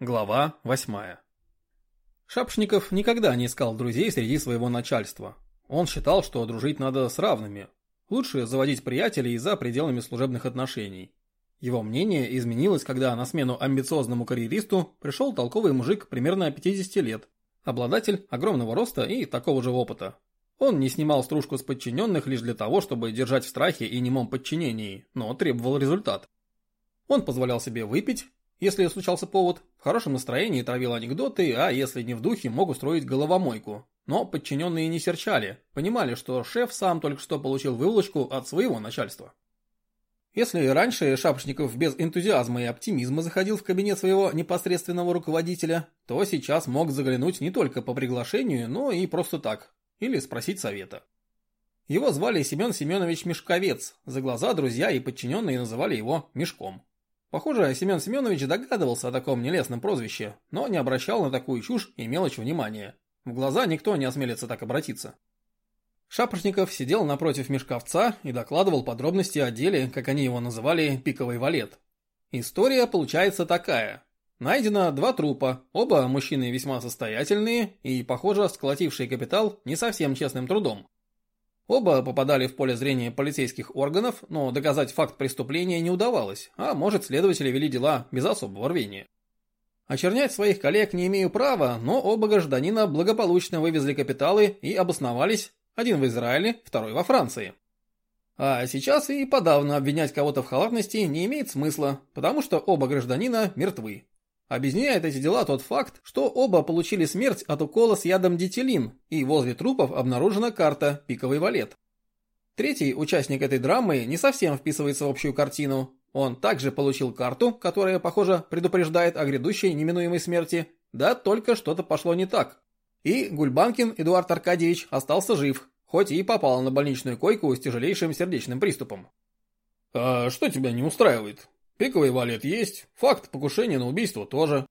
Глава 8. Шапшников никогда не искал друзей среди своего начальства. Он считал, что дружить надо с равными. Лучше заводить приятелей за пределами служебных отношений. Его мнение изменилось, когда на смену амбициозному карьеристу пришел толковый мужик примерно 50 лет, обладатель огромного роста и такого же опыта. Он не снимал стружку с подчиненных лишь для того, чтобы держать в страхе и немом подчинении, но требовал результат. Он позволял себе выпить, если случался повод, в хорошем настроении травил анекдоты, а если не в духе, мог устроить головомойку. Но подчиненные не серчали, понимали, что шеф сам только что получил выволочку от своего начальства. Если раньше Шапошников без энтузиазма и оптимизма заходил в кабинет своего непосредственного руководителя, то сейчас мог заглянуть не только по приглашению, но и просто так, или спросить совета. Его звали Семен Семенович Мешковец, за глаза друзья и подчиненные называли его Мешком. Похоже, Семен Семенович догадывался о таком нелестном прозвище, но не обращал на такую чушь и мелочь внимания. В глаза никто не осмелится так обратиться. Шапошников сидел напротив мешковца и докладывал подробности о деле, как они его называли, пиковый валет. История получается такая. Найдено два трупа, оба мужчины весьма состоятельные и, похоже, сколотившие капитал не совсем честным трудом. Оба попадали в поле зрения полицейских органов, но доказать факт преступления не удавалось, а может следователи вели дела без особого рвения. Очернять своих коллег не имею права, но оба гражданина благополучно вывезли капиталы и обосновались, один в Израиле, второй во Франции. А сейчас и подавно обвинять кого-то в халатности не имеет смысла, потому что оба гражданина мертвы. Объясняет эти дела тот факт, что оба получили смерть от укола с ядом дитилин, и возле трупов обнаружена карта «Пиковый валет». Третий участник этой драмы не совсем вписывается в общую картину. Он также получил карту, которая, похоже, предупреждает о грядущей неминуемой смерти, да только что-то пошло не так. И Гульбанкин Эдуард Аркадьевич остался жив, хоть и попал на больничную койку с тяжелейшим сердечным приступом. «А что тебя не устраивает?» Пиковый валет есть, факт покушения на убийство тоже.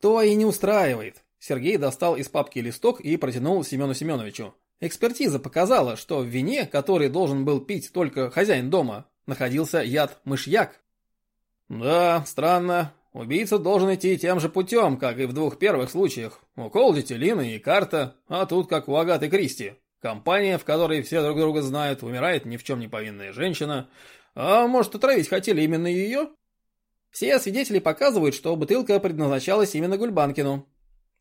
То и не устраивает. Сергей достал из папки листок и протянул Семену Семеновичу. Экспертиза показала, что в вине, который должен был пить только хозяин дома, находился яд мышьяк. Да, странно. Убийца должен идти тем же путем, как и в двух первых случаях. Укол детелина и карта, а тут как у Агаты Кристи. Компания, в которой все друг друга знают, умирает ни в чем не повинная женщина, а может, отравить хотели именно ее? Все свидетели показывают, что бутылка предназначалась именно Гульбанкину.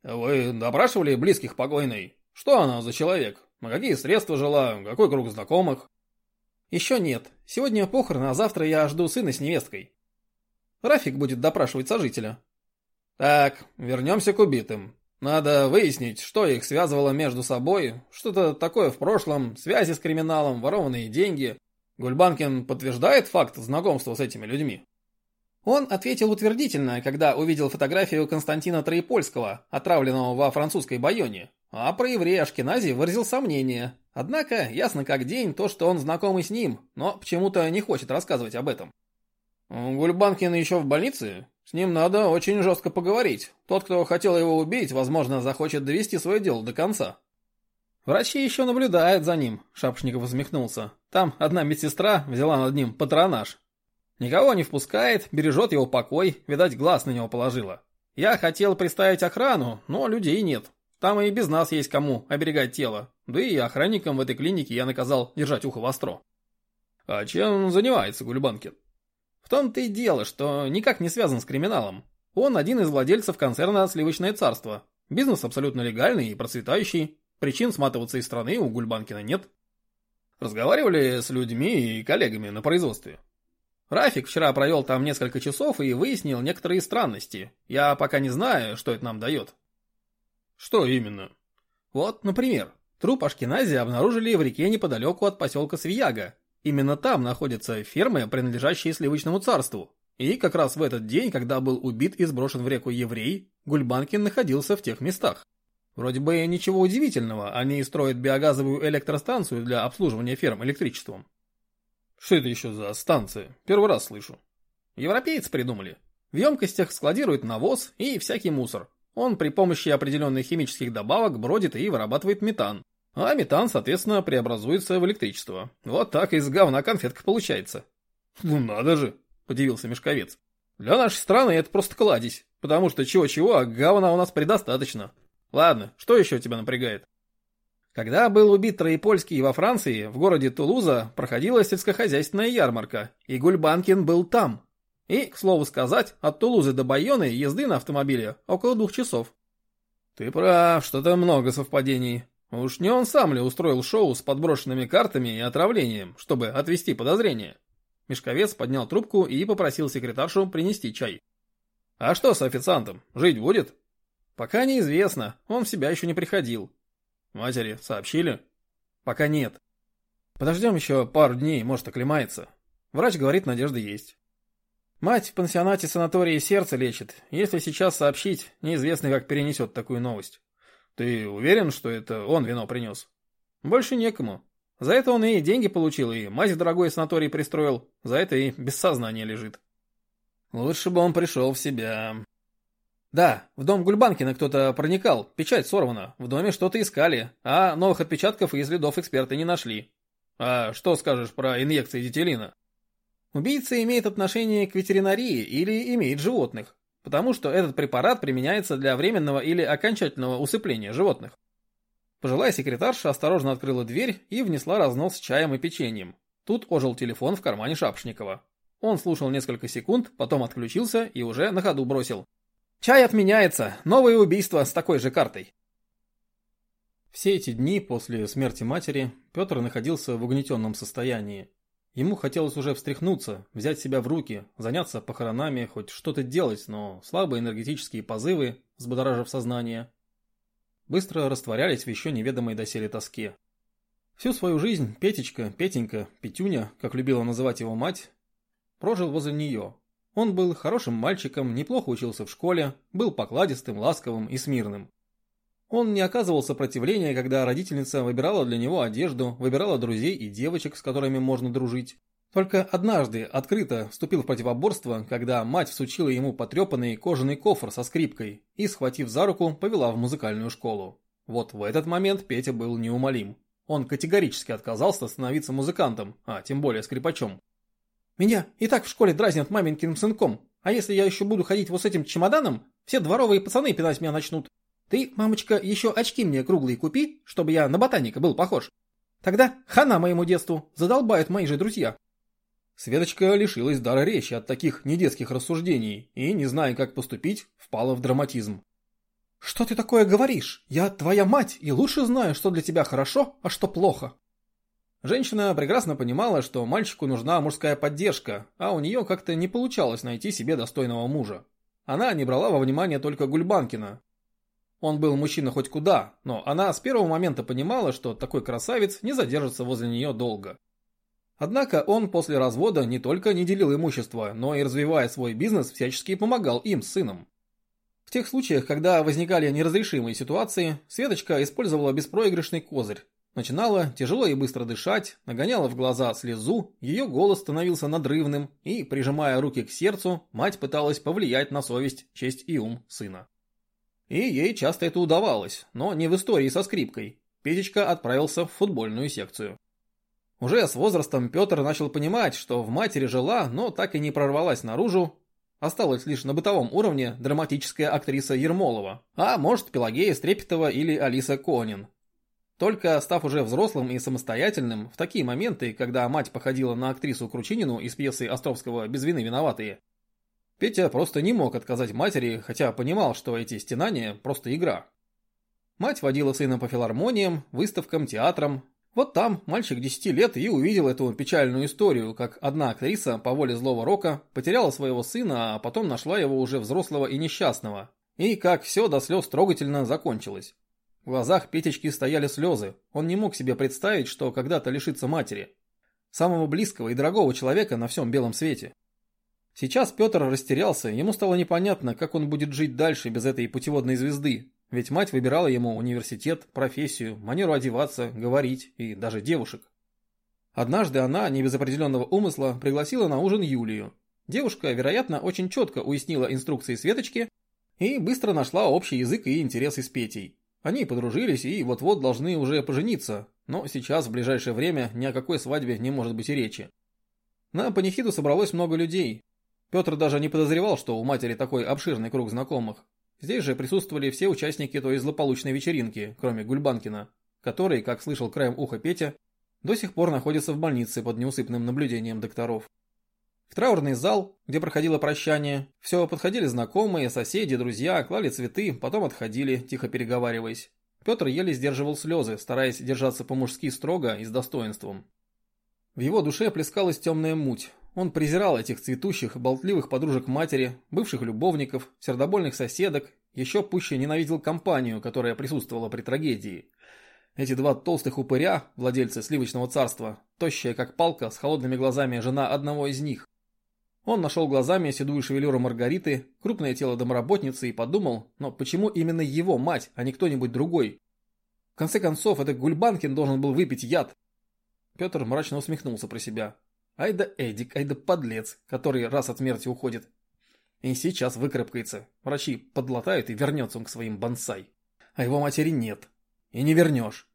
Вы допрашивали близких покойной? Что она за человек? На какие средства жила? Какой круг знакомых? Еще нет. Сегодня похороны, а завтра я жду сына с невесткой. Рафик будет допрашивать сожителя. Так, вернемся к убитым. Надо выяснить, что их связывало между собой, что-то такое в прошлом, связи с криминалом, ворованные деньги. Гульбанкин подтверждает факт знакомства с этими людьми? Он ответил утвердительно, когда увидел фотографию Константина Троепольского, отравленного во французской Байоне. А про еврея Ашкенази выразил сомнение. Однако, ясно как день, то, что он знакомый с ним, но почему-то не хочет рассказывать об этом. Гульбанкин еще в больнице? С ним надо очень жестко поговорить. Тот, кто хотел его убить, возможно, захочет довести свое дело до конца. Врачи еще наблюдают за ним, Шапошников усмехнулся. Там одна медсестра взяла над ним патронаж. Никого не впускает, бережет его покой, видать, глаз на него положила. Я хотел приставить охрану, но людей нет. Там и без нас есть кому оберегать тело. Да и охранникам в этой клинике я наказал держать ухо востро. А чем занимается Гульбанкин? В том-то и дело, что никак не связан с криминалом. Он один из владельцев концерна «Сливочное царство». Бизнес абсолютно легальный и процветающий. Причин сматываться из страны у Гульбанкина нет. Разговаривали с людьми и коллегами на производстве. Рафик вчера провел там несколько часов и выяснил некоторые странности. Я пока не знаю, что это нам дает. Что именно? Вот, например, труп Ашкенази обнаружили в реке неподалеку от поселка Свияга. Именно там находятся фермы, принадлежащие Сливочному царству. И как раз в этот день, когда был убит и сброшен в реку еврей, Гульбанкин находился в тех местах. Вроде бы ничего удивительного, они строят биогазовую электростанцию для обслуживания ферм электричеством. Что это еще за станция? Первый раз слышу. Европейцы придумали. В емкостях складируют навоз и всякий мусор. Он при помощи определенных химических добавок бродит и вырабатывает метан. А метан, соответственно, преобразуется в электричество. Вот так из говна конфетка получается. Ну надо же, удивился Мешковец. Для нашей страны это просто кладезь. Потому что чего-чего, а говна у нас предостаточно. Ладно, что еще тебя напрягает? Когда был убит Троепольский во Франции, в городе Тулуза проходила сельскохозяйственная ярмарка, и Гульбанкин был там. И, к слову сказать, от Тулузы до Байоны езды на автомобиле около двух часов. Ты прав, что-то много совпадений. Уж не он сам ли устроил шоу с подброшенными картами и отравлением, чтобы отвести подозрения? Мешковец поднял трубку и попросил секретаршу принести чай. А что с официантом? Жить будет? Пока неизвестно, он в себя еще не приходил. Матери сообщили? Пока нет. Подождем еще пару дней, может оклемается. Врач говорит, надежда есть. Мать в пансионате санатории сердце лечит. Если сейчас сообщить, неизвестно, как перенесет такую новость. Ты уверен, что это он вино принес? Больше некому. За это он и деньги получил, и мать в дорогой санаторий пристроил. За это и без сознания лежит. Лучше бы он пришел в себя. Да, в дом Гульбанкина кто-то проникал, печать сорвана, в доме что-то искали, а новых отпечатков и следов эксперты не нашли. А что скажешь про инъекции детелина? Убийца имеет отношение к ветеринарии или имеет животных потому что этот препарат применяется для временного или окончательного усыпления животных. Пожилая секретарша осторожно открыла дверь и внесла разнос с чаем и печеньем. Тут ожил телефон в кармане Шапшникова. Он слушал несколько секунд, потом отключился и уже на ходу бросил. «Чай отменяется! Новое убийство с такой же картой!» Все эти дни после смерти матери Петр находился в угнетенном состоянии. Ему хотелось уже встряхнуться, взять себя в руки, заняться похоронами, хоть что-то делать, но слабые энергетические позывы, взбудоражив сознание, быстро растворялись в еще неведомой доселе тоске. Всю свою жизнь Петечка, Петенька, Петюня, как любила называть его мать, прожил возле нее. Он был хорошим мальчиком, неплохо учился в школе, был покладистым, ласковым и смирным. Он не оказывал сопротивления, когда родительница выбирала для него одежду, выбирала друзей и девочек, с которыми можно дружить. Только однажды открыто вступил в противоборство, когда мать всучила ему потрепанный кожаный кофр со скрипкой и, схватив за руку, повела в музыкальную школу. Вот в этот момент Петя был неумолим. Он категорически отказался становиться музыкантом, а тем более скрипачом. «Меня и так в школе дразнят маменькиным сынком, а если я еще буду ходить вот с этим чемоданом, все дворовые пацаны пинать меня начнут. Ты, мамочка, еще очки мне круглые купи, чтобы я на ботаника был похож. Тогда хана моему детству, задолбают мои же друзья. Светочка лишилась дара речи от таких недетских рассуждений и, не зная, как поступить, впала в драматизм. «Что ты такое говоришь? Я твоя мать и лучше знаю, что для тебя хорошо, а что плохо». Женщина прекрасно понимала, что мальчику нужна мужская поддержка, а у нее как-то не получалось найти себе достойного мужа. Она не брала во внимание только Гульбанкина, он был мужчина хоть куда, но она с первого момента понимала, что такой красавец не задержится возле нее долго. Однако он после развода не только не делил имущество, но и развивая свой бизнес, всячески помогал им с сыном. В тех случаях, когда возникали неразрешимые ситуации, Светочка использовала беспроигрышный козырь. Начинала тяжело и быстро дышать, нагоняла в глаза слезу, ее голос становился надрывным, и, прижимая руки к сердцу, мать пыталась повлиять на совесть, честь и ум сына. И ей часто это удавалось, но не в истории со скрипкой. Петечка отправился в футбольную секцию. Уже с возрастом Петр начал понимать, что в матери жила, но так и не прорвалась наружу. Осталась лишь на бытовом уровне драматическая актриса Ермолова, а может Пелагея Стрепетова или Алиса Конин. Только став уже взрослым и самостоятельным, в такие моменты, когда мать походила на актрису Кручинину из пьесы Островского «Без вины виноватые», Петя просто не мог отказать матери, хотя понимал, что эти стенания – просто игра. Мать водила сына по филармониям, выставкам, театрам. Вот там мальчик 10 лет и увидел эту печальную историю, как одна актриса по воле злого рока потеряла своего сына, а потом нашла его уже взрослого и несчастного. И как все до слез трогательно закончилось. В глазах Петечки стояли слезы. Он не мог себе представить, что когда-то лишится матери. Самого близкого и дорогого человека на всем белом свете. Сейчас Петр растерялся, ему стало непонятно, как он будет жить дальше без этой путеводной звезды, ведь мать выбирала ему университет, профессию, манеру одеваться, говорить и даже девушек. Однажды она, не без определенного умысла, пригласила на ужин Юлию. Девушка, вероятно, очень четко уяснила инструкции Светочки и быстро нашла общий язык и интересы с Петей. Они подружились и вот-вот должны уже пожениться, но сейчас в ближайшее время ни о какой свадьбе не может быть и речи. На панихиду собралось много людей, Петр даже не подозревал, что у матери такой обширный круг знакомых. Здесь же присутствовали все участники той злополучной вечеринки, кроме Гульбанкина, который, как слышал краем уха Петя, до сих пор находится в больнице под неусыпным наблюдением докторов. В траурный зал, где проходило прощание, все подходили знакомые, соседи, друзья, клали цветы, потом отходили, тихо переговариваясь. Петр еле сдерживал слезы, стараясь держаться по-мужски строго и с достоинством. В его душе плескалась темная муть. Он презирал этих цветущих, болтливых подружек матери, бывших любовников, сердобольных соседок, еще пуще ненавидел компанию, которая присутствовала при трагедии. Эти два толстых упыря, владельцы сливочного царства, тощая как палка, с холодными глазами жена одного из них. Он нашел глазами седую шевелюру Маргариты, крупное тело домработницы и подумал, но почему именно его мать, а не кто-нибудь другой? В конце концов, это Гульбанкин должен был выпить яд. Петр мрачно усмехнулся про себя. Ай да Эдик, ай да подлец, который раз от смерти уходит. И сейчас выкарабкается. Врачи подлатают и вернется он к своим бонсай. А его матери нет. И не вернешь.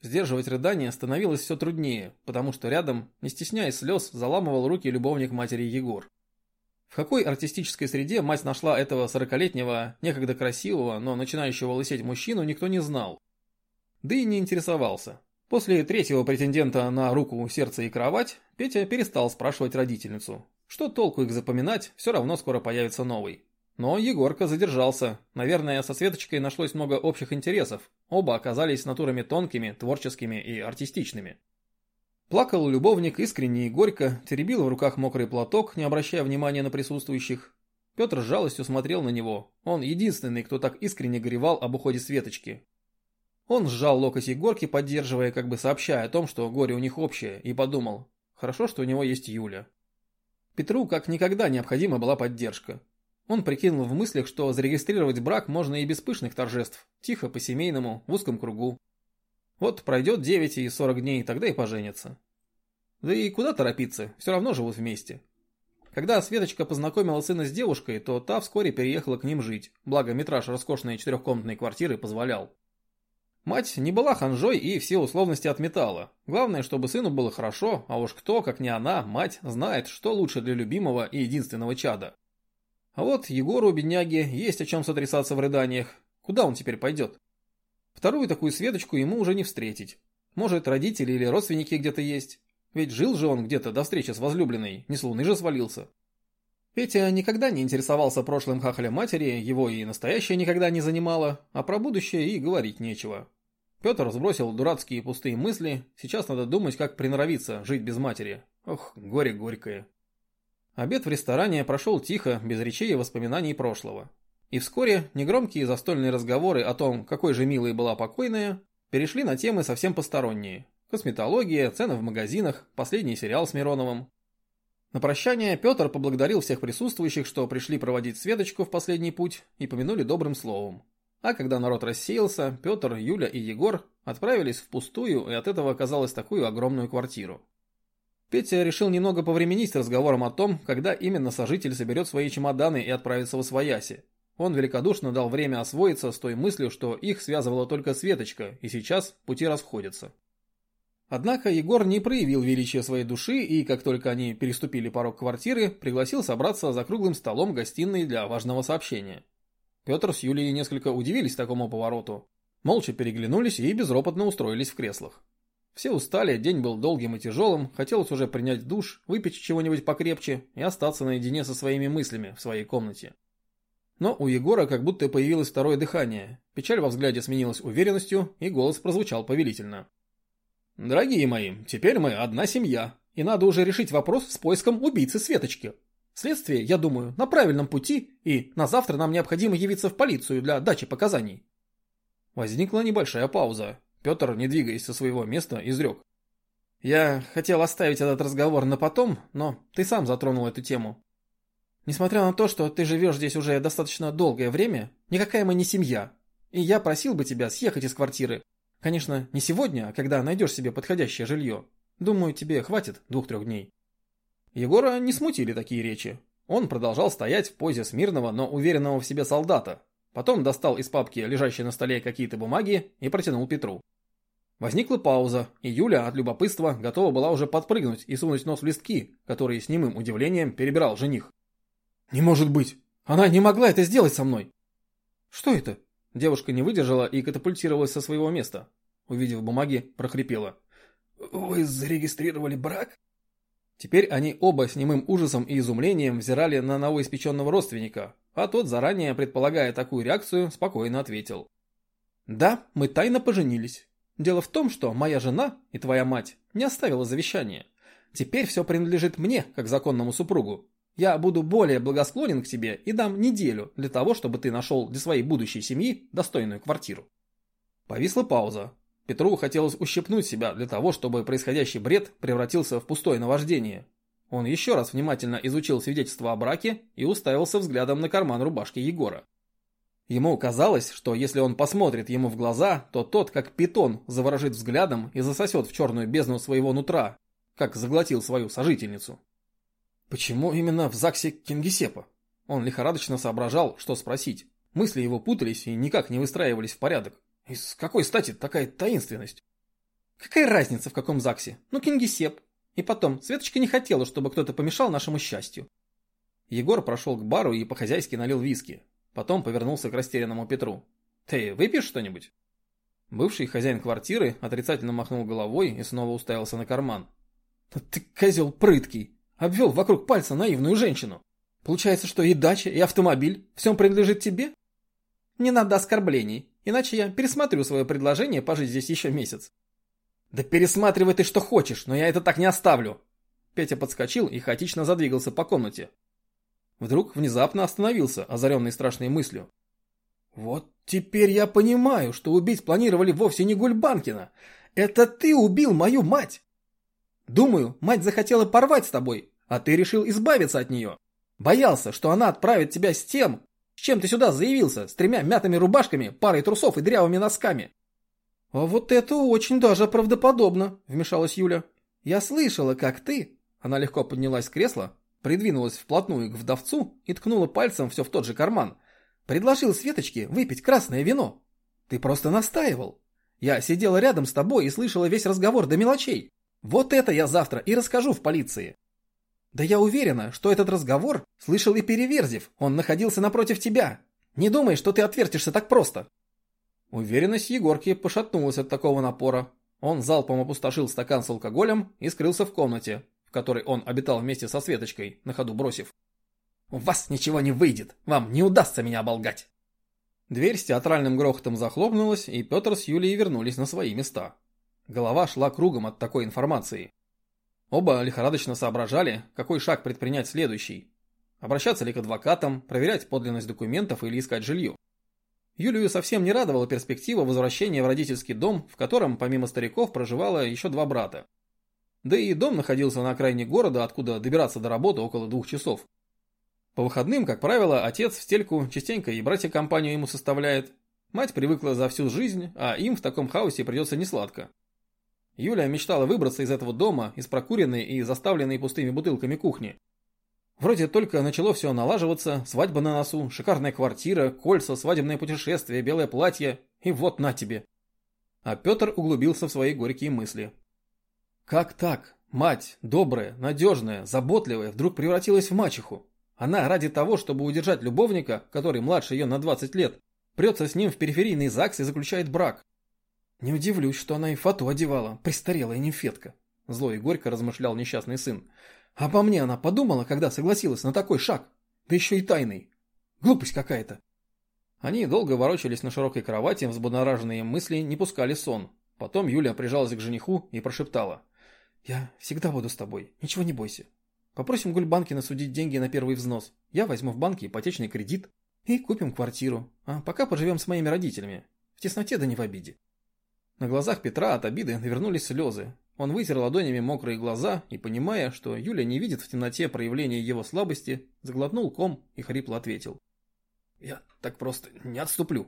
Сдерживать рыдание становилось все труднее, потому что рядом, не стесняясь слез, заламывал руки любовник матери Егор. В какой артистической среде мать нашла этого сорокалетнего, некогда красивого, но начинающего лысеть мужчину, никто не знал. Да и не интересовался. После третьего претендента на руку, сердце и кровать, Петя перестал спрашивать родительницу. Что толку их запоминать, все равно скоро появится новый. Но Егорка задержался. Наверное, со Светочкой нашлось много общих интересов. Оба оказались натурами тонкими, творческими и артистичными. Плакал любовник искренне и горько, теребил в руках мокрый платок, не обращая внимания на присутствующих. Петр с жалостью смотрел на него. Он единственный, кто так искренне горевал об уходе Светочки. Он сжал локоть Егорки, поддерживая, как бы сообщая о том, что горе у них общее, и подумал, хорошо, что у него есть Юля. Петру как никогда необходима была поддержка. Он прикинул в мыслях, что зарегистрировать брак можно и без пышных торжеств, тихо, по-семейному, в узком кругу. Вот пройдет 9 и 40 дней, тогда и поженятся. Да и куда торопиться, все равно живут вместе. Когда Светочка познакомила сына с девушкой, то та вскоре переехала к ним жить, благо метраж роскошной четырехкомнатной квартиры позволял. Мать не была ханжой и все условности отметала. Главное, чтобы сыну было хорошо, а уж кто, как не она, мать, знает, что лучше для любимого и единственного чада. А вот Егору, бедняге, есть о чем сотрясаться в рыданиях. Куда он теперь пойдет? Вторую такую Светочку ему уже не встретить. Может, родители или родственники где-то есть. Ведь жил же он где-то до встречи с возлюбленной, не с луны же свалился. Петя никогда не интересовался прошлым хахаля матери, его и настоящее никогда не занимало, а про будущее и говорить нечего. Петр сбросил дурацкие пустые мысли, сейчас надо думать, как приноровиться жить без матери. Ох, горе горькое. Обед в ресторане прошел тихо, без речей и воспоминаний прошлого. И вскоре негромкие застольные разговоры о том, какой же милой была покойная, перешли на темы совсем посторонние. Косметология, цены в магазинах, последний сериал с Мироновым. На прощание Петр поблагодарил всех присутствующих, что пришли проводить Светочку в последний путь и помянули добрым словом. А когда народ рассеялся, Петр, Юля и Егор отправились в пустую и от этого оказалось такую огромную квартиру. Петя решил немного повременить с разговором о том, когда именно сожитель соберет свои чемоданы и отправится в Освояси. Он великодушно дал время освоиться с той мыслью, что их связывала только Светочка, и сейчас пути расходятся. Однако Егор не проявил величия своей души и, как только они переступили порог квартиры, пригласил собраться за круглым столом гостиной для важного сообщения. Петр с Юлией несколько удивились такому повороту. Молча переглянулись и безропотно устроились в креслах. Все устали, день был долгим и тяжелым, хотелось уже принять душ, выпить чего-нибудь покрепче и остаться наедине со своими мыслями в своей комнате. Но у Егора как будто появилось второе дыхание, печаль во взгляде сменилась уверенностью, и голос прозвучал повелительно. «Дорогие мои, теперь мы одна семья, и надо уже решить вопрос с поиском убийцы Светочки. Следствие, я думаю, на правильном пути, и на завтра нам необходимо явиться в полицию для дачи показаний». Возникла небольшая пауза. Петр, не двигаясь со своего места, изрек. «Я хотел оставить этот разговор на потом, но ты сам затронул эту тему. Несмотря на то, что ты живешь здесь уже достаточно долгое время, никакая мы не семья, и я просил бы тебя съехать из квартиры. Конечно, не сегодня, а когда найдешь себе подходящее жилье. Думаю, тебе хватит двух-трех дней». Егора не смутили такие речи. Он продолжал стоять в позе смирного, но уверенного в себе солдата, Потом достал из папки, лежащей на столе, какие-то бумаги и протянул Петру. Возникла пауза, и Юля от любопытства готова была уже подпрыгнуть и сунуть нос в листки, которые с немым удивлением перебирал жених. «Не может быть! Она не могла это сделать со мной!» «Что это?» Девушка не выдержала и катапультировалась со своего места. Увидев бумаги, прохрипела. «Вы зарегистрировали брак?» Теперь они оба с немым ужасом и изумлением взирали на новоиспеченного родственника, а тот, заранее предполагая такую реакцию, спокойно ответил. «Да, мы тайно поженились. Дело в том, что моя жена и твоя мать не оставила завещание. Теперь все принадлежит мне, как законному супругу. Я буду более благосклонен к тебе и дам неделю для того, чтобы ты нашел для своей будущей семьи достойную квартиру». Повисла пауза, Петру хотелось ущипнуть себя для того, чтобы происходящий бред превратился в пустое наваждение. Он еще раз внимательно изучил свидетельство о браке и уставился взглядом на карман рубашки Егора. Ему казалось, что если он посмотрит ему в глаза, то тот, как питон, заворожит взглядом и засосет в черную бездну своего нутра, как заглотил свою сожительницу. Почему именно в ЗАГСе Кингисепа? Он лихорадочно соображал, что спросить. Мысли его путались и никак не выстраивались в порядок. И с какой стати такая таинственность? Какая разница в каком ЗАГСе? Ну, Кингисепп. И потом, Светочка не хотела, чтобы кто-то помешал нашему счастью. Егор прошел к бару и по-хозяйски налил виски. Потом повернулся к растерянному Петру. «Ты выпьешь что-нибудь?» Бывший хозяин квартиры отрицательно махнул головой и снова уставился на карман. «Ты козел прыткий! Обвел вокруг пальца наивную женщину! Получается, что и дача, и автомобиль, всем принадлежит тебе?» «Не надо оскорблений. Иначе я пересмотрю свое предложение пожить здесь еще месяц. Да пересматривай ты что хочешь, но я это так не оставлю. Петя подскочил и хаотично задвигался по комнате. Вдруг внезапно остановился, озаренный страшной мыслью. Вот теперь я понимаю, что убить планировали вовсе не Гульбанкина. Это ты убил мою мать. Думаю, мать захотела порвать с тобой, а ты решил избавиться от нее. Боялся, что она отправит тебя с тем, с чем ты сюда заявился? С тремя мятыми рубашками, парой трусов и дрявыми носками?» «А вот это очень даже правдоподобно», — вмешалась Юля. «Я слышала, как ты...» Она легко поднялась с кресла, придвинулась вплотную к вдовцу и ткнула пальцем все в тот же карман. «Предложил Светочке выпить красное вино. Ты просто настаивал. Я сидела рядом с тобой и слышала весь разговор до мелочей. Вот это я завтра и расскажу в полиции. Да я уверена, что этот разговор слышал и Переверзев, он находился напротив тебя. Не думай, что ты отвертишься так просто. Уверенность Егорки пошатнулась от такого напора. Он залпом опустошил стакан с алкоголем и скрылся в комнате, в которой он обитал вместе со Светочкой, на ходу бросив. «У вас ничего не выйдет, вам не удастся меня оболгать!» Дверь с театральным грохотом захлопнулась, и Петр с Юлией вернулись на свои места. Голова шла кругом от такой информации. Оба лихорадочно соображали, какой шаг предпринять следующий. Обращаться ли к адвокатам, проверять подлинность документов или искать жилье. Юлию совсем не радовала перспектива возвращения в родительский дом, в котором помимо стариков проживало еще два брата. Да и дом находился на окраине города, откуда добираться до работы около двух часов. По выходным, как правило, отец в стельку частенько и братья компанию ему составляет. Мать привыкла за всю жизнь, а им в таком хаосе придется несладко. Юля мечтала выбраться из этого дома, из прокуренной и заставленной пустыми бутылками кухни. Вроде только начало все налаживаться, свадьба на носу, шикарная квартира, кольца, свадебное путешествие, белое платье, и вот на тебе. А Петр углубился в свои горькие мысли. Как так? Мать, добрая, надежная, заботливая, вдруг превратилась в мачеху. Она ради того, чтобы удержать любовника, который младше ее на 20 лет, прется с ним в периферийный ЗАГС и заключает брак. Не удивлюсь, что она и фату одевала, престарелая нимфетка. Зло и горько размышлял несчастный сын. А по мне она подумала, когда согласилась на такой шаг. Да еще и тайный. Глупость какая-то. Они долго ворочались на широкой кровати, взбудораженные мысли не пускали сон. Потом Юля прижалась к жениху и прошептала. «Я всегда буду с тобой, ничего не бойся. Попросим Гульбанкина судить деньги на первый взнос. Я возьму в банке ипотечный кредит и купим квартиру. А пока поживем с моими родителями. В тесноте да не в обиде». На глазах Петра от обиды навернулись слезы. Он вытер ладонями мокрые глаза и, понимая, что Юля не видит в темноте проявления его слабости, заглотнул ком и хрипло ответил. «Я так просто не отступлю.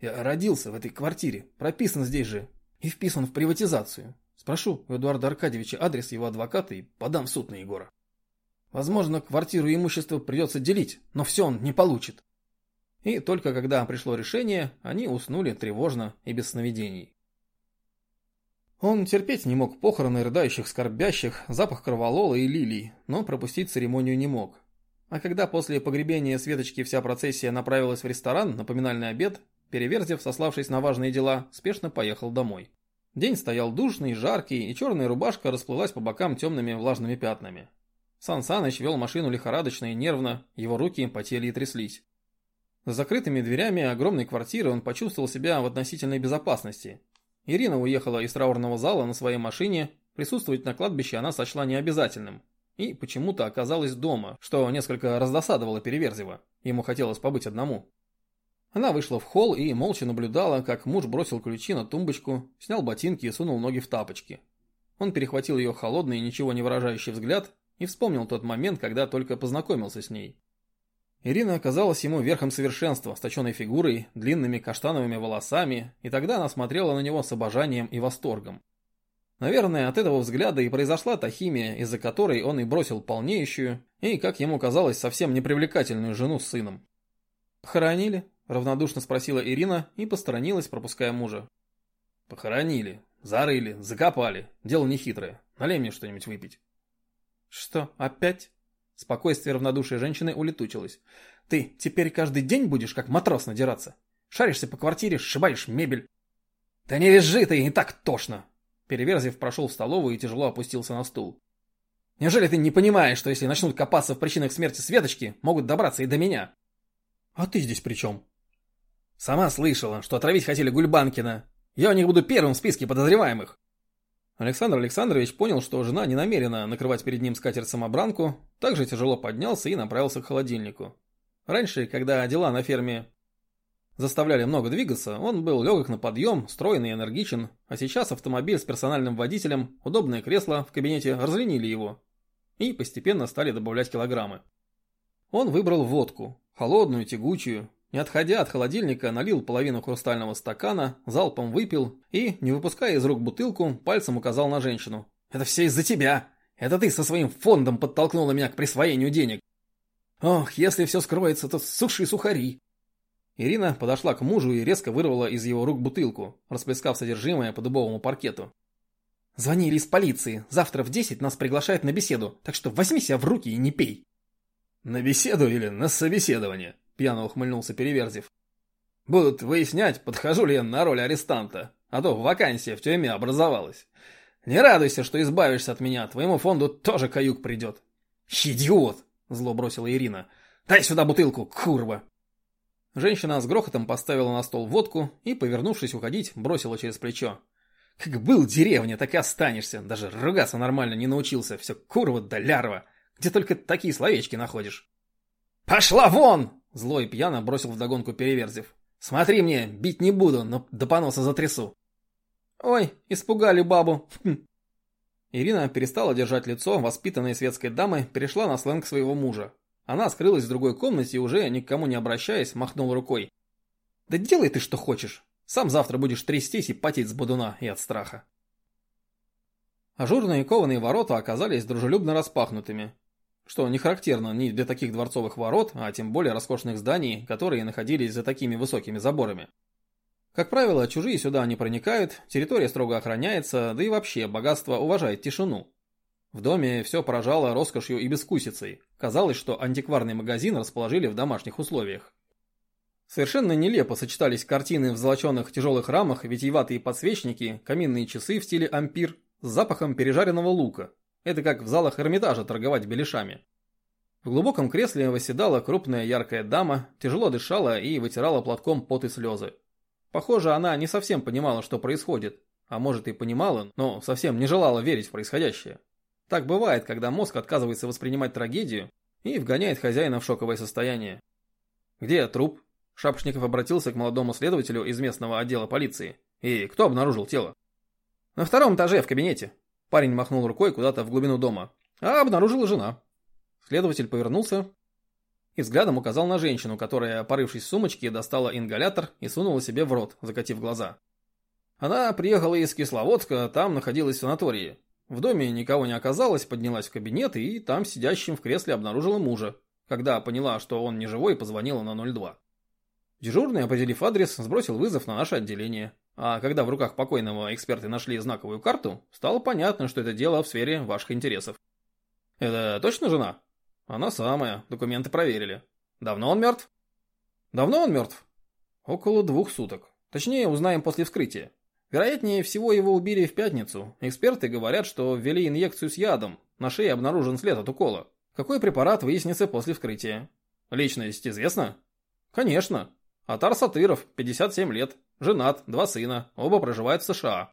Я родился в этой квартире, прописан здесь же и вписан в приватизацию. Спрошу у Эдуарда Аркадьевича адрес его адвоката и подам в суд на Егора. Возможно, квартиру и имущество придется делить, но все он не получит». И только когда пришло решение, они уснули тревожно и без сновидений. Он терпеть не мог похороны рыдающих скорбящих, запах кроволола и лилий, но пропустить церемонию не мог. А когда после погребения Светочки вся процессия направилась в ресторан на поминальный обед, Переверзев, сославшись на важные дела, спешно поехал домой. День стоял душный, жаркий, и черная рубашка расплылась по бокам темными влажными пятнами. Сан Саныч вел машину лихорадочно и нервно, его руки потели и тряслись. За закрытыми дверями огромной квартиры он почувствовал себя в относительной безопасности. Ирина уехала из траурного зала на своей машине, присутствовать на кладбище она сочла необязательным. И почему-то оказалась дома, что несколько раздосадовало Переверзева. Ему хотелось побыть одному. Она вышла в холл и молча наблюдала, как муж бросил ключи на тумбочку, снял ботинки и сунул ноги в тапочки. Он перехватил ее холодный, ничего не выражающий взгляд и вспомнил тот момент, когда только познакомился с ней. Ирина оказалась ему верхом совершенства, с точенной фигурой, длинными каштановыми волосами, и тогда она смотрела на него с обожанием и восторгом. Наверное, от этого взгляда и произошла та химия, из-за которой он и бросил полнеющую и, как ему казалось, совсем непривлекательную жену с сыном. «Хоронили?» Равнодушно спросила Ирина и посторонилась, пропуская мужа. Похоронили, зарыли, закопали. Дело нехитрое. Налей мне что-нибудь выпить. Что, опять? Спокойствие равнодушия женщины улетучилось. Ты теперь каждый день будешь как матрос надираться? Шаришься по квартире, сшибаешь мебель. Да не визжи ты, и так тошно. Переверзев прошел в столовую и тяжело опустился на стул. Неужели ты не понимаешь, что если начнут копаться в причинах смерти Светочки, могут добраться и до меня? А ты здесь при чем? Сама слышала, что отравить хотели Гульбанкина. Я у них буду первым в списке подозреваемых. Александр Александрович понял, что жена не намерена накрывать перед ним скатерть-самобранку, также тяжело поднялся и направился к холодильнику. Раньше, когда дела на ферме заставляли много двигаться, он был легок на подъем, стройный и энергичен, а сейчас автомобиль с персональным водителем, удобное кресло в кабинете разленили его и постепенно стали добавлять килограммы. Он выбрал водку, холодную, тягучую, не отходя от холодильника, налил половину хрустального стакана, залпом выпил и, не выпуская из рук бутылку, пальцем указал на женщину. «Это все из-за тебя! Это ты со своим фондом подтолкнула меня к присвоению денег! Ох, если все скроется, то суши сухари!» Ирина подошла к мужу и резко вырвала из его рук бутылку, расплескав содержимое по дубовому паркету. «Звонили из полиции. Завтра в десять нас приглашают на беседу, так что возьми себя в руки и не пей». «На беседу или на собеседование?» Пьяно ухмыльнулся Переверзев. Будут выяснять, подхожу ли я на роль арестанта, а то вакансия в тюрьме образовалась. Не радуйся, что избавишься от меня, твоему фонду тоже каюк придет. Идиот! Зло бросила Ирина. Дай сюда бутылку, курва! Женщина с грохотом поставила на стол водку и, повернувшись уходить, бросила через плечо. Как был в деревне, так и останешься. Даже ругаться нормально не научился. Все курва да лярва. Где только такие словечки находишь. «Пошла вон!» Злой и пьяно бросил вдогонку Переверзев. «Смотри мне, бить не буду, но до поноса затрясу». «Ой, испугали бабу». Хм. Ирина перестала держать лицо воспитанной светской дамы, перешла на сленг своего мужа. Она скрылась в другой комнате и уже, никому не обращаясь, махнула рукой. «Да делай ты что хочешь. Сам завтра будешь трястись и потеть с бодуна и от страха». Ажурные кованые ворота оказались дружелюбно распахнутыми, что не характерно ни для таких дворцовых ворот, а тем более роскошных зданий, которые находились за такими высокими заборами. Как правило, чужие сюда не проникают, территория строго охраняется, да и вообще богатство уважает тишину. В доме все поражало роскошью и бескусицей. Казалось, что антикварный магазин расположили в домашних условиях. Совершенно нелепо сочетались картины в золоченных тяжелых рамах, витиеватые подсвечники, каминные часы в стиле ампир с запахом пережаренного лука, это как в залах Эрмитажа торговать беляшами. В глубоком кресле восседала крупная яркая дама, тяжело дышала и вытирала платком пот и слезы. Похоже, она не совсем понимала, что происходит. А может и понимала, но совсем не желала верить в происходящее. Так бывает, когда мозг отказывается воспринимать трагедию и вгоняет хозяина в шоковое состояние. «Где труп?» Шапошников обратился к молодому следователю из местного отдела полиции. «И кто обнаружил тело?» «На втором этаже, в кабинете», Парень махнул рукой куда-то в глубину дома. А обнаружила жена. Следователь повернулся и взглядом указал на женщину, которая, порывшись в сумочке, достала ингалятор и сунула себе в рот, закатив глаза. Она приехала из Кисловодска, там находилась в санатории. В доме никого не оказалось, поднялась в кабинет и там сидящим в кресле обнаружила мужа. Когда поняла, что он не живой, позвонила на 02. Дежурный, определив адрес, сбросил вызов на наше отделение. А когда в руках покойного эксперты нашли знаковую карту, стало понятно, что это дело в сфере ваших интересов. «Это точно жена?» Она самая, документы проверили. Давно он мертв? Давно он мертв? Около двух суток. Точнее, узнаем после вскрытия. Вероятнее всего, его убили в пятницу. Эксперты говорят, что ввели инъекцию с ядом. На шее обнаружен след от укола. Какой препарат выяснится после вскрытия? Личность известна? Конечно. Атар Сатыров, 57 лет. Женат, два сына. Оба проживают в США.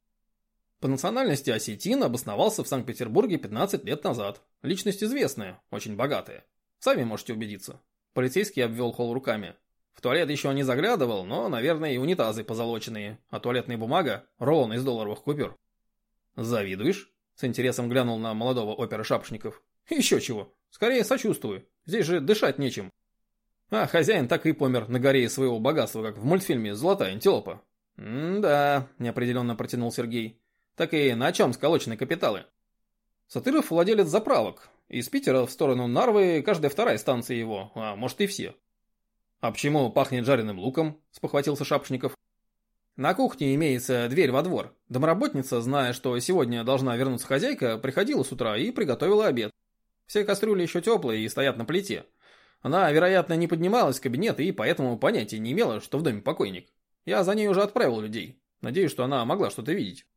По национальности осетин обосновался в Санкт-Петербурге 15 лет назад. Личность известная, очень богатая. Сами можете убедиться. Полицейский обвел холл руками. В туалет еще не заглядывал, но, наверное, и унитазы позолоченные, а туалетная бумага – рулон из долларовых купюр. «Завидуешь?» – с интересом глянул на молодого опера Шапошников. «Еще чего. Скорее сочувствую. Здесь же дышать нечем». А хозяин так и помер на горе своего богатства, как в мультфильме «Золотая антилопа». «М-да», – неопределенно протянул Сергей. «Так и на чем сколочены капиталы?» Сатыров владелец заправок. Из Питера в сторону Нарвы каждая вторая станция его, а может и все. «А почему пахнет жареным луком?» – спохватился Шапошников. На кухне имеется дверь во двор. Домработница, зная, что сегодня должна вернуться хозяйка, приходила с утра и приготовила обед. Все кастрюли еще теплые и стоят на плите. Она, вероятно, не поднималась в кабинет и поэтому понятия не имела, что в доме покойник. Я за ней уже отправил людей. Надеюсь, что она могла что-то видеть.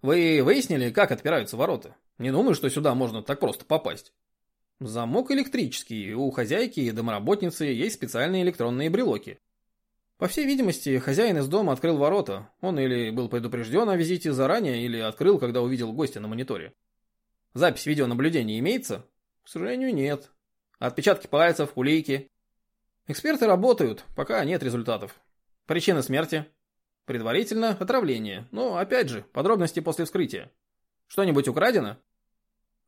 Вы выяснили, как отпираются ворота? Не думаю, что сюда можно так просто попасть. Замок электрический, у хозяйки и домработницы есть специальные электронные брелоки. По всей видимости, хозяин из дома открыл ворота. Он или был предупрежден о визите заранее, или открыл, когда увидел гостя на мониторе. Запись видеонаблюдения имеется? К сожалению, нет. Отпечатки пальцев, улейки. Эксперты работают, пока нет результатов. Причина смерти? Предварительно отравление, но опять же, подробности после вскрытия. Что-нибудь украдено?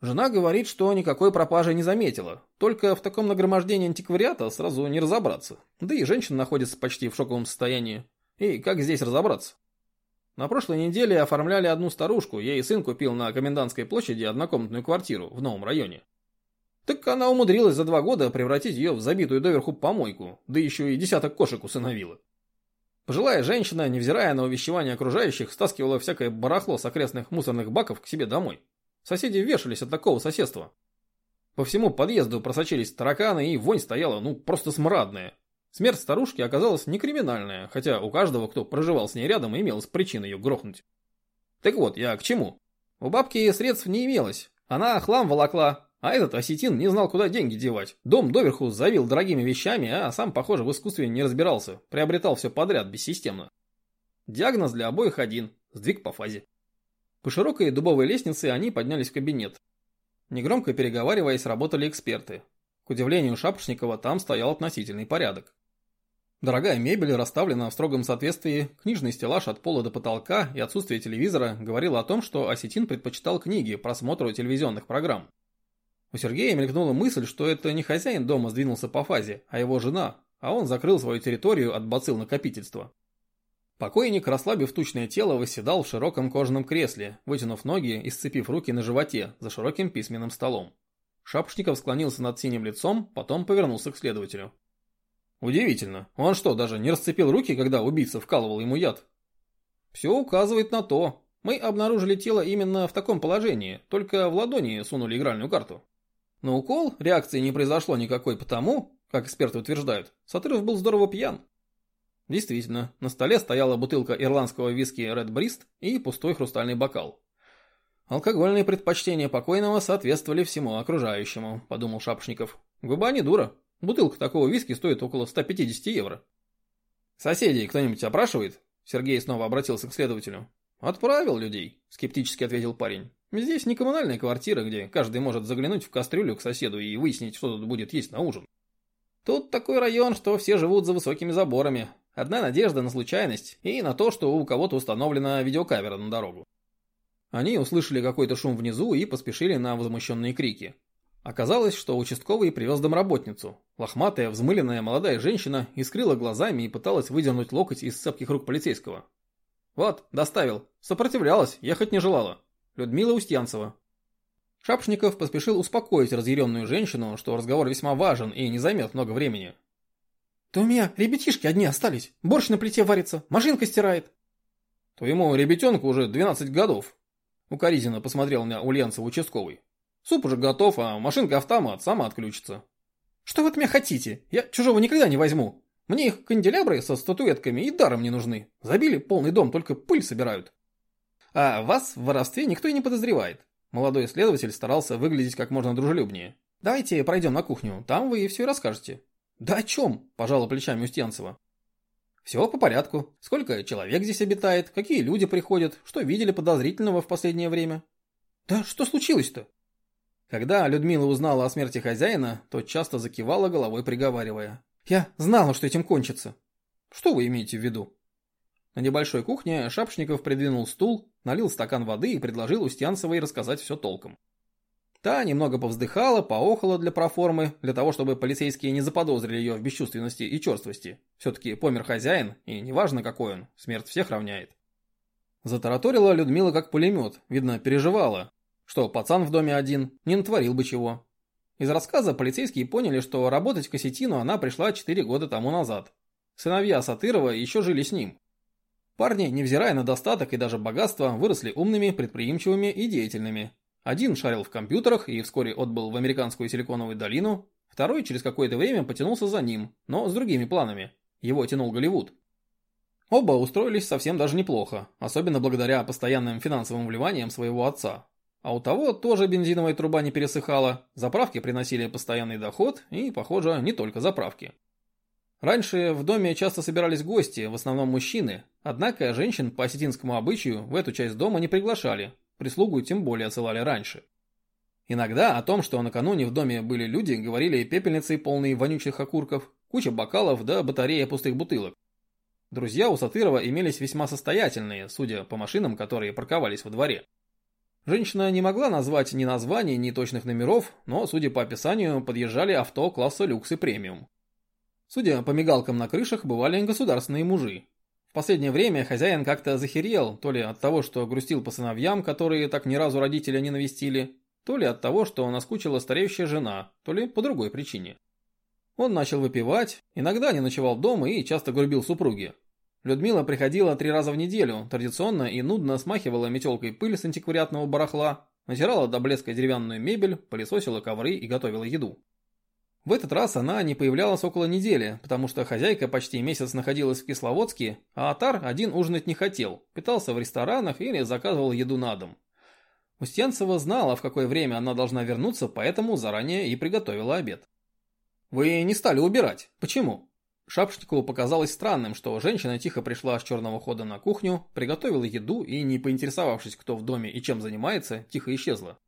Жена говорит, что никакой пропажи не заметила, только в таком нагромождении антиквариата сразу не разобраться. Да и женщина находится почти в шоковом состоянии. И как здесь разобраться? На прошлой неделе оформляли одну старушку, ей сын купил на Комендантской площади однокомнатную квартиру в новом районе. Так она умудрилась за два года превратить ее в забитую доверху помойку, да еще и десяток кошек усыновила. Пожилая женщина, невзирая на увещевания окружающих, стаскивала всякое барахло с окрестных мусорных баков к себе домой. Соседи вешались от такого соседства. По всему подъезду просочились тараканы, и вонь стояла, ну, просто смрадная. Смерть старушки оказалась не криминальная, хотя у каждого, кто проживал с ней рядом, имелась причина ее грохнуть. Так вот, я к чему? У бабки средств не имелось. Она хлам волокла, а этот осетин не знал, куда деньги девать. Дом доверху завил дорогими вещами, а сам, похоже, в искусстве не разбирался. Приобретал все подряд, бессистемно. Диагноз для обоих один – сдвиг по фазе. По широкой дубовой лестнице они поднялись в кабинет. Негромко переговариваясь, работали эксперты. К удивлению Шапошникова, там стоял относительный порядок. Дорогая мебель расставлена в строгом соответствии, книжный стеллаж от пола до потолка и отсутствие телевизора говорило о том, что осетин предпочитал книги просмотру телевизионных программ. У Сергея мелькнула мысль, что это не хозяин дома сдвинулся по фазе, а его жена, а он закрыл свою территорию от бацилл накопительства. Покойник, расслабив тучное тело, восседал в широком кожаном кресле, вытянув ноги и сцепив руки на животе за широким письменным столом. Шапошников склонился над синим лицом, потом повернулся к следователю. Удивительно, он что, даже не расцепил руки, когда убийца вкалывал ему яд? Все указывает на то. Мы обнаружили тело именно в таком положении, только в ладони сунули игральную карту. На укол реакции не произошло никакой потому, как эксперты утверждают, Сатыров был здорово пьян. Действительно, на столе стояла бутылка ирландского виски Red Breast и пустой хрустальный бокал. Алкогольные предпочтения покойного соответствовали всему окружающему, подумал Шапошников. Губа не дура. Бутылка такого виски стоит около 150 евро. Соседей кто-нибудь опрашивает? Сергей снова обратился к следователю. Отправил людей, скептически ответил парень. Здесь не коммунальная квартира, где каждый может заглянуть в кастрюлю к соседу и выяснить, что тут будет есть на ужин. Тут такой район, что все живут за высокими заборами. Одна надежда на случайность и на то, что у кого-то установлена видеокамера на дорогу. Они услышали какой-то шум внизу и поспешили на возмущенные крики. Оказалось, что участковый привез домработницу. Лохматая, взмыленная молодая женщина искрила глазами и пыталась выдернуть локоть из цепких рук полицейского. «Вот, доставил. Сопротивлялась, ехать не желала. Людмила Устьянцева». Шапшников поспешил успокоить разъяренную женщину, что разговор весьма важен и не займет много времени. «Да у меня ребятишки одни остались. Борщ на плите варится, машинка стирает». «Твоему ребятенку уже 12 годов», — укоризненно посмотрел на Ульянцева участковый. Суп уже готов, а машинка-автомат сама отключится. Что вы от меня хотите? Я чужого никогда не возьму. Мне их канделябры со статуэтками и даром не нужны. Забили полный дом, только пыль собирают. А вас в воровстве никто и не подозревает. Молодой следователь старался выглядеть как можно дружелюбнее. Давайте пройдем на кухню, там вы все и расскажете. Да о чем? Пожала плечами Устьянцева. Все по порядку. Сколько человек здесь обитает, какие люди приходят, что видели подозрительного в последнее время. Да что случилось-то? Когда Людмила узнала о смерти хозяина, то часто закивала головой, приговаривая. «Я знала, что этим кончится». «Что вы имеете в виду?» На небольшой кухне Шапшников придвинул стул, налил стакан воды и предложил Устьянцевой рассказать все толком. Та немного повздыхала, поохала для проформы, для того, чтобы полицейские не заподозрили ее в бесчувственности и черствости. Все-таки помер хозяин, и неважно какой он, смерть всех равняет. Затараторила Людмила как пулемет, видно, переживала, что пацан в доме один, не натворил бы чего. Из рассказа полицейские поняли, что работать к осетину она пришла 4 года тому назад. Сыновья Сатырова еще жили с ним. Парни, невзирая на достаток и даже богатство, выросли умными, предприимчивыми и деятельными. Один шарил в компьютерах и вскоре отбыл в американскую силиконовую долину, второй через какое-то время потянулся за ним, но с другими планами. Его тянул Голливуд. Оба устроились совсем даже неплохо, особенно благодаря постоянным финансовым вливаниям своего отца, а у того тоже бензиновая труба не пересыхала, заправки приносили постоянный доход и, похоже, не только заправки. Раньше в доме часто собирались гости, в основном мужчины, однако женщин по осетинскому обычаю в эту часть дома не приглашали, прислугу тем более отсылали раньше. Иногда о том, что накануне в доме были люди, говорили пепельницы, полные вонючих окурков, куча бокалов да батарея пустых бутылок. Друзья у Сатырова имелись весьма состоятельные, судя по машинам, которые парковались во дворе. Женщина не могла назвать ни названий, ни точных номеров, но, судя по описанию, подъезжали авто класса люкс и премиум. Судя по мигалкам на крышах, бывали государственные мужи. В последнее время хозяин как-то захерел, то ли от того, что грустил по сыновьям, которые так ни разу родителя не навестили, то ли от того, что наскучила стареющая жена, то ли по другой причине. Он начал выпивать, иногда не ночевал дома и часто грубил супруге. Людмила приходила три раза в неделю, традиционно и нудно смахивала метелкой пыль с антиквариатного барахла, натирала до блеска деревянную мебель, пылесосила ковры и готовила еду. В этот раз она не появлялась около недели, потому что хозяйка почти месяц находилась в Кисловодске, а Атар один ужинать не хотел, питался в ресторанах или заказывал еду на дом. Устьянцева знала, в какое время она должна вернуться, поэтому заранее и приготовила обед. «Вы не стали убирать. Почему?» Шапшникову показалось странным, что женщина тихо пришла с черного хода на кухню, приготовила еду и, не поинтересовавшись, кто в доме и чем занимается, тихо исчезла.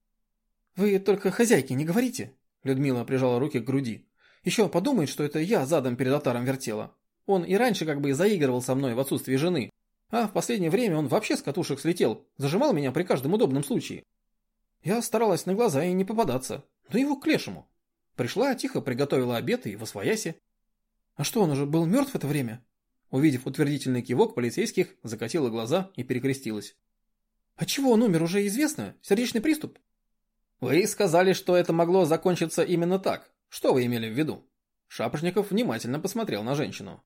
«Вы только хозяйке не говорите?» Людмила прижала руки к груди. «Еще подумает, что это я задом перед отаром вертела. Он и раньше как бы заигрывал со мной в отсутствии жены, а в последнее время он вообще с катушек слетел, зажимал меня при каждом удобном случае. Я старалась на глаза и не попадаться, но его к лешему. Пришла, тихо приготовила обед и восвояси. А что, он уже был мертв в это время? Увидев утвердительный кивок полицейских, закатила глаза и перекрестилась. А чего он умер, уже известно? Сердечный приступ? Вы сказали, что это могло закончиться именно так. Что вы имели в виду? Шапошников внимательно посмотрел на женщину.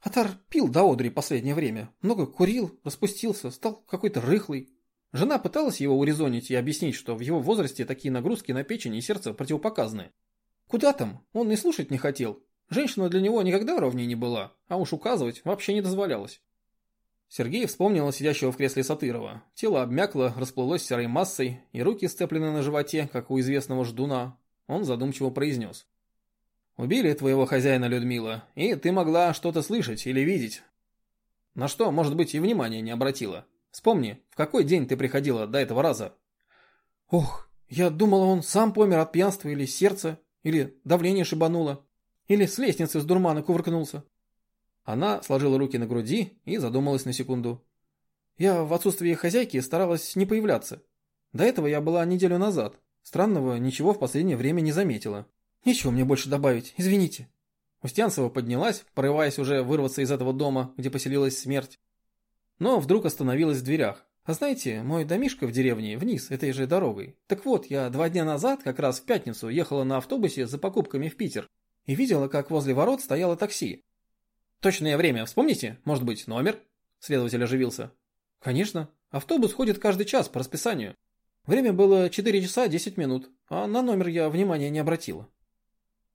Атар пил до одри последнее время. Много курил, распустился, стал какой-то рыхлый. Жена пыталась его урезонить и объяснить, что в его возрасте такие нагрузки на печень и сердце противопоказаны. Куда там? Он и слушать не хотел. Женщина для него никогда ровнее не была, а уж указывать вообще не дозволялось. Сергей вспомнил сидящего в кресле Сатырова. Тело обмякло, расплылось серой массой, и руки сцеплены на животе, как у известного ждуна. Он задумчиво произнес. «Убили твоего хозяина, Людмила, и ты могла что-то слышать или видеть. На что, может быть, и внимания не обратила. Вспомни, в какой день ты приходила до этого раза?» «Ох, я думала, он сам помер от пьянства или сердца, или давление шибануло. Или с лестницы с дурмана кувыркнулся. Она сложила руки на груди и задумалась на секунду. Я в отсутствие хозяйки старалась не появляться. До этого я была неделю назад. Странного ничего в последнее время не заметила. Нечего мне больше добавить, извините. Устянцева поднялась, порываясь уже вырваться из этого дома, где поселилась смерть. Но вдруг остановилась в дверях. А знаете, мой домишко в деревне вниз этой же дорогой. Так вот, я два дня назад, как раз в пятницу, ехала на автобусе за покупками в Питер и видела, как возле ворот стояло такси. Точное время вспомните? Может быть, номер? Следователь оживился. Конечно. Автобус ходит каждый час по расписанию. Время было 4 часа 10 минут, а на номер я внимания не обратила.